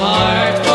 heart.